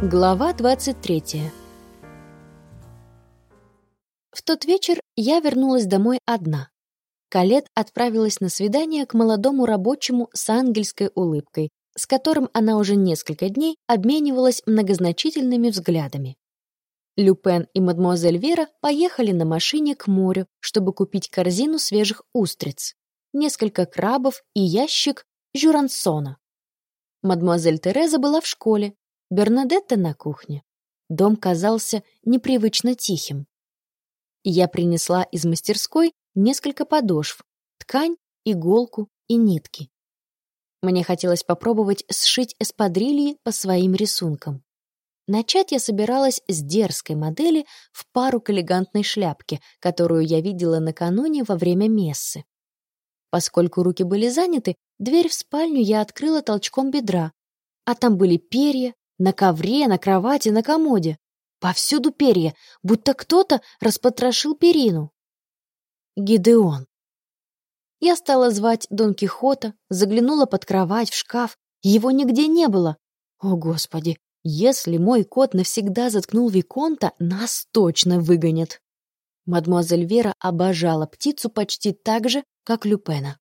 Глава 23 В тот вечер я вернулась домой одна. Калет отправилась на свидание к молодому рабочему с ангельской улыбкой, с которым она уже несколько дней обменивалась многозначительными взглядами. Люпен и мадемуазель Вера поехали на машине к морю, чтобы купить корзину свежих устриц, несколько крабов и ящик жюрансона. Мадемуазель Тереза была в школе, Бернадетта на кухне. Дом казался непривычно тихим. Я принесла из мастерской несколько подошв, ткань, иголку и нитки. Мне хотелось попробовать сшить эспадрильи по своим рисункам. Начать я собиралась с дерзкой модели в пару к элегантной шляпке, которую я видела накануне во время мессы. Поскольку руки были заняты, дверь в спальню я открыла толчком бедра, а там были перья, на ковре, на кровати, на комоде. Повсюду перья, будто кто-то распотрошил перину. Гидеон. Я стала звать Дон Кихота, заглянула под кровать, в шкаф. Его нигде не было. О, Господи, если мой кот навсегда заткнул Виконта, нас точно выгонят. Мадемуазель Вера обожала птицу почти так же, как Люпена.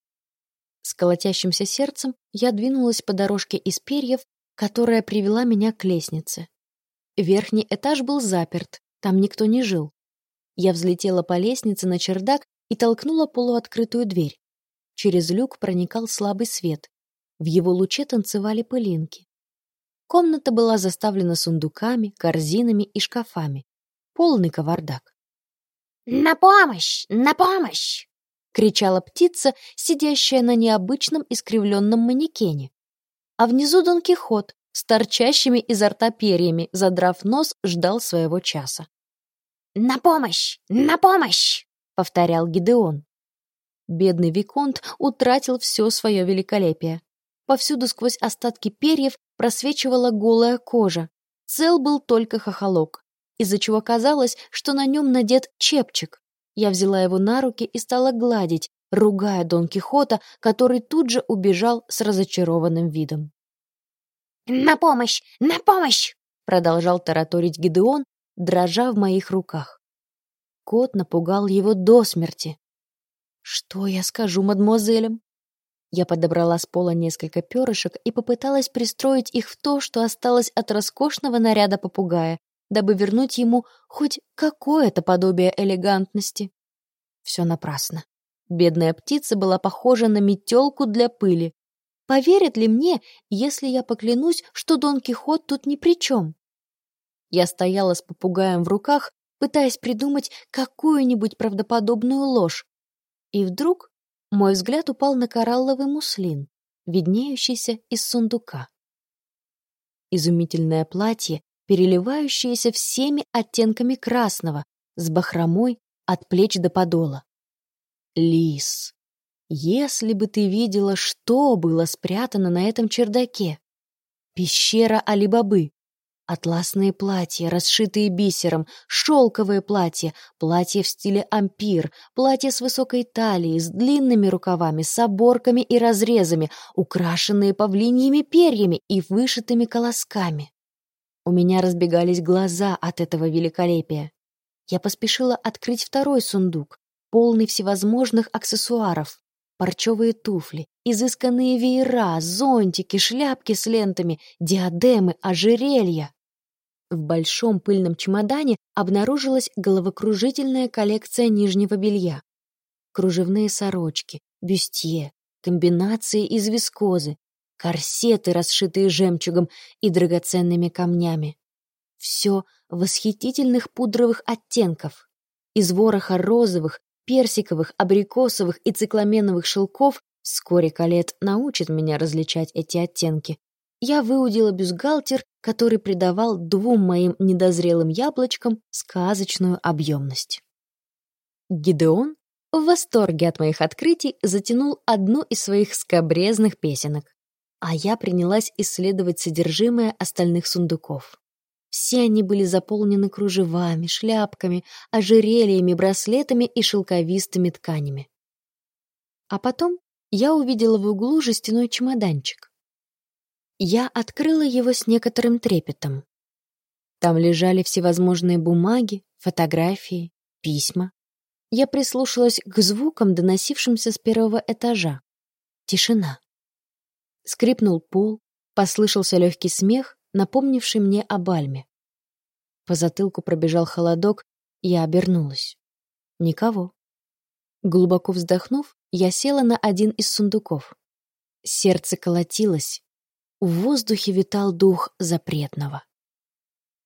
С колотящимся сердцем я двинулась по дорожке из перьев которая привела меня к лестнице. Верхний этаж был заперт, там никто не жил. Я взлетела по лестнице на чердак и толкнула полуоткрытую дверь. Через люк проникал слабый свет. В его луче танцевали пылинки. Комната была заставлена сундуками, корзинами и шкафами. Полный кавардак. «На помощь! На помощь!» — кричала птица, сидящая на необычном искривленном манекене а внизу Дон Кихот с торчащими изо рта перьями, задрав нос, ждал своего часа. «На помощь! На помощь!» — повторял Гидеон. Бедный Виконт утратил все свое великолепие. Повсюду сквозь остатки перьев просвечивала голая кожа. Цел был только хохолок, из-за чего казалось, что на нем надет чепчик. Я взяла его на руки и стала гладить, ругая Дон Кихота, который тут же убежал с разочарованным видом. «На помощь! На помощь!» продолжал тараторить Гидеон, дрожа в моих руках. Кот напугал его до смерти. «Что я скажу мадемуазелям?» Я подобрала с пола несколько перышек и попыталась пристроить их в то, что осталось от роскошного наряда попугая, дабы вернуть ему хоть какое-то подобие элегантности. Все напрасно. Бедная птица была похожа на метелку для пыли. Поверят ли мне, если я поклянусь, что Дон Кихот тут ни при чем? Я стояла с попугаем в руках, пытаясь придумать какую-нибудь правдоподобную ложь. И вдруг мой взгляд упал на коралловый муслин, виднеющийся из сундука. Изумительное платье, переливающееся всеми оттенками красного, с бахромой от плеч до подола. Лис, если бы ты видела, что было спрятано на этом чердаке. Пещера Алибабы. Атласные платья, расшитые бисером, шелковые платья, платья в стиле ампир, платья с высокой талией, с длинными рукавами, с оборками и разрезами, украшенные павлиньими перьями и вышитыми колосками. У меня разбегались глаза от этого великолепия. Я поспешила открыть второй сундук, полный всевозможных аксессуаров. Парчевые туфли, изысканные веера, зонтики, шляпки с лентами, диадемы, ожерелья. В большом пыльном чемодане обнаружилась головокружительная коллекция нижнего белья. Кружевные сорочки, бюстье, комбинации из вискозы, корсеты, расшитые жемчугом и драгоценными камнями. Все восхитительных пудровых оттенков. Из вороха розовых, персиковых, абрикосовых и цикламеновых шелков, вскоре Калет научит меня различать эти оттенки. Я выудила бюстгальтер, который придавал двум моим недозрелым яблочкам сказочную объемность. Гидеон в восторге от моих открытий затянул одну из своих скобрезных песенок, а я принялась исследовать содержимое остальных сундуков. Все они были заполнены кружевами, шляпками, ожерельями, браслетами и шелковистыми тканями. А потом я увидела в углу жестяной чемоданчик. Я открыла его с некоторым трепетом. Там лежали всевозможные бумаги, фотографии, письма. Я прислушалась к звукам, доносившимся с первого этажа. Тишина. Скрипнул пол, послышался легкий смех, напомнивший мне о бальме. По затылку пробежал холодок, я обернулась. Никого. Глубоко вздохнув, я села на один из сундуков. Сердце колотилось. В воздухе витал дух запретного.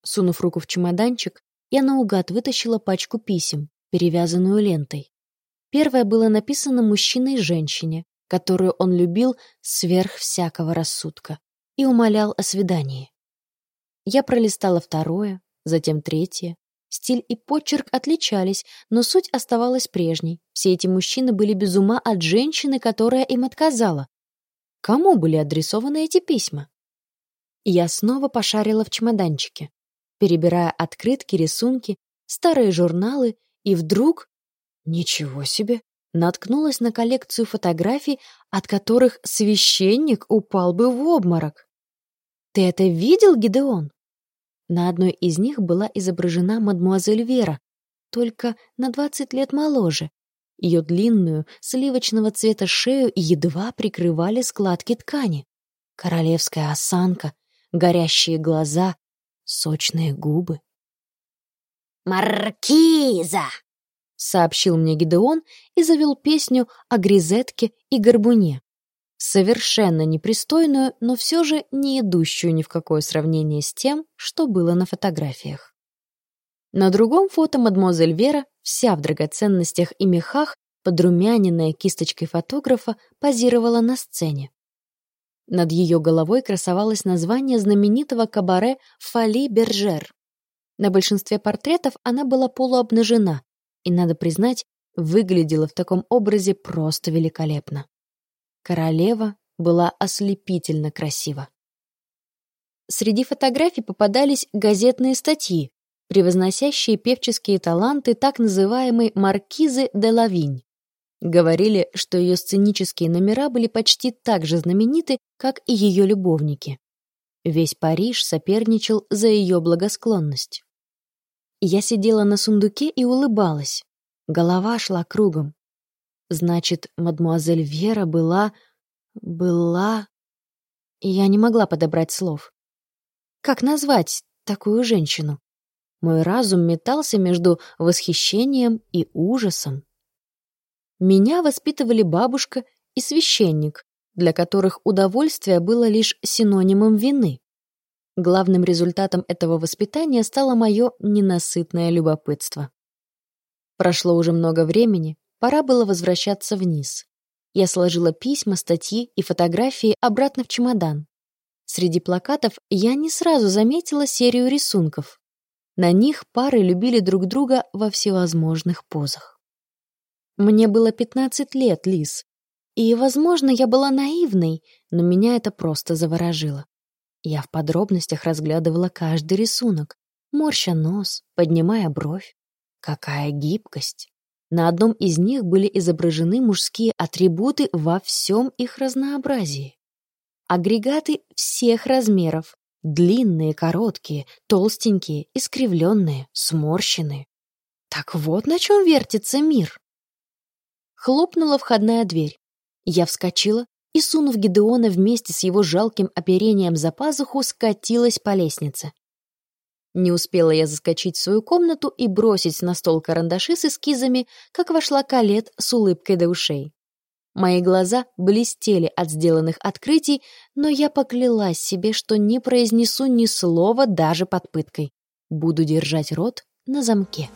Сунув руку в чемоданчик, я наугад вытащила пачку писем, перевязанную лентой. Первое было написано мужчиной и женщине, которую он любил сверх всякого рассудка, и умолял о свидании. Я пролистала второе, затем третье. Стиль и почерк отличались, но суть оставалась прежней. Все эти мужчины были без ума от женщины, которая им отказала. Кому были адресованы эти письма? Я снова пошарила в чемоданчике перебирая открытки, рисунки, старые журналы, и вдруг... Ничего себе! Наткнулась на коллекцию фотографий, от которых священник упал бы в обморок. «Ты это видел, Гидеон?» На одной из них была изображена мадмуазель Вера, только на двадцать лет моложе. Ее длинную, сливочного цвета шею едва прикрывали складки ткани. Королевская осанка, горящие глаза, сочные губы. «Маркиза!» — сообщил мне Гидеон и завел песню о гризетке и горбуне. Совершенно непристойную, но все же не идущую ни в какое сравнение с тем, что было на фотографиях. На другом фото мадемуазель Вера, вся в драгоценностях и мехах, подрумяненная кисточкой фотографа, позировала на сцене. Над ее головой красовалось название знаменитого кабаре «Фали Бержер». На большинстве портретов она была полуобнажена, и, надо признать, выглядела в таком образе просто великолепно. Королева была ослепительно красива. Среди фотографий попадались газетные статьи, превозносящие певческие таланты так называемой «маркизы де Лавинь». Говорили, что ее сценические номера были почти так же знамениты, как и ее любовники. Весь Париж соперничал за ее благосклонность. Я сидела на сундуке и улыбалась. Голова шла кругом. Значит, мадмуазель Вера была... была... Я не могла подобрать слов. Как назвать такую женщину? Мой разум метался между восхищением и ужасом. Меня воспитывали бабушка и священник, для которых удовольствие было лишь синонимом вины. Главным результатом этого воспитания стало мое ненасытное любопытство. Прошло уже много времени, пора было возвращаться вниз. Я сложила письма, статьи и фотографии обратно в чемодан. Среди плакатов я не сразу заметила серию рисунков. На них пары любили друг друга во всевозможных позах. Мне было 15 лет, Лис. И, возможно, я была наивной, но меня это просто заворожило. Я в подробностях разглядывала каждый рисунок, морща нос, поднимая бровь. Какая гибкость! На одном из них были изображены мужские атрибуты во всем их разнообразии. Агрегаты всех размеров. Длинные, короткие, толстенькие, искривленные, сморщенные. Так вот на чем вертится мир. Хлопнула входная дверь. Я вскочила и, сунув Гидеона вместе с его жалким оперением за пазуху, скатилась по лестнице. Не успела я заскочить в свою комнату и бросить на стол карандаши с эскизами, как вошла Калет с улыбкой до ушей. Мои глаза блестели от сделанных открытий, но я поклялась себе, что не произнесу ни слова даже под пыткой. Буду держать рот на замке.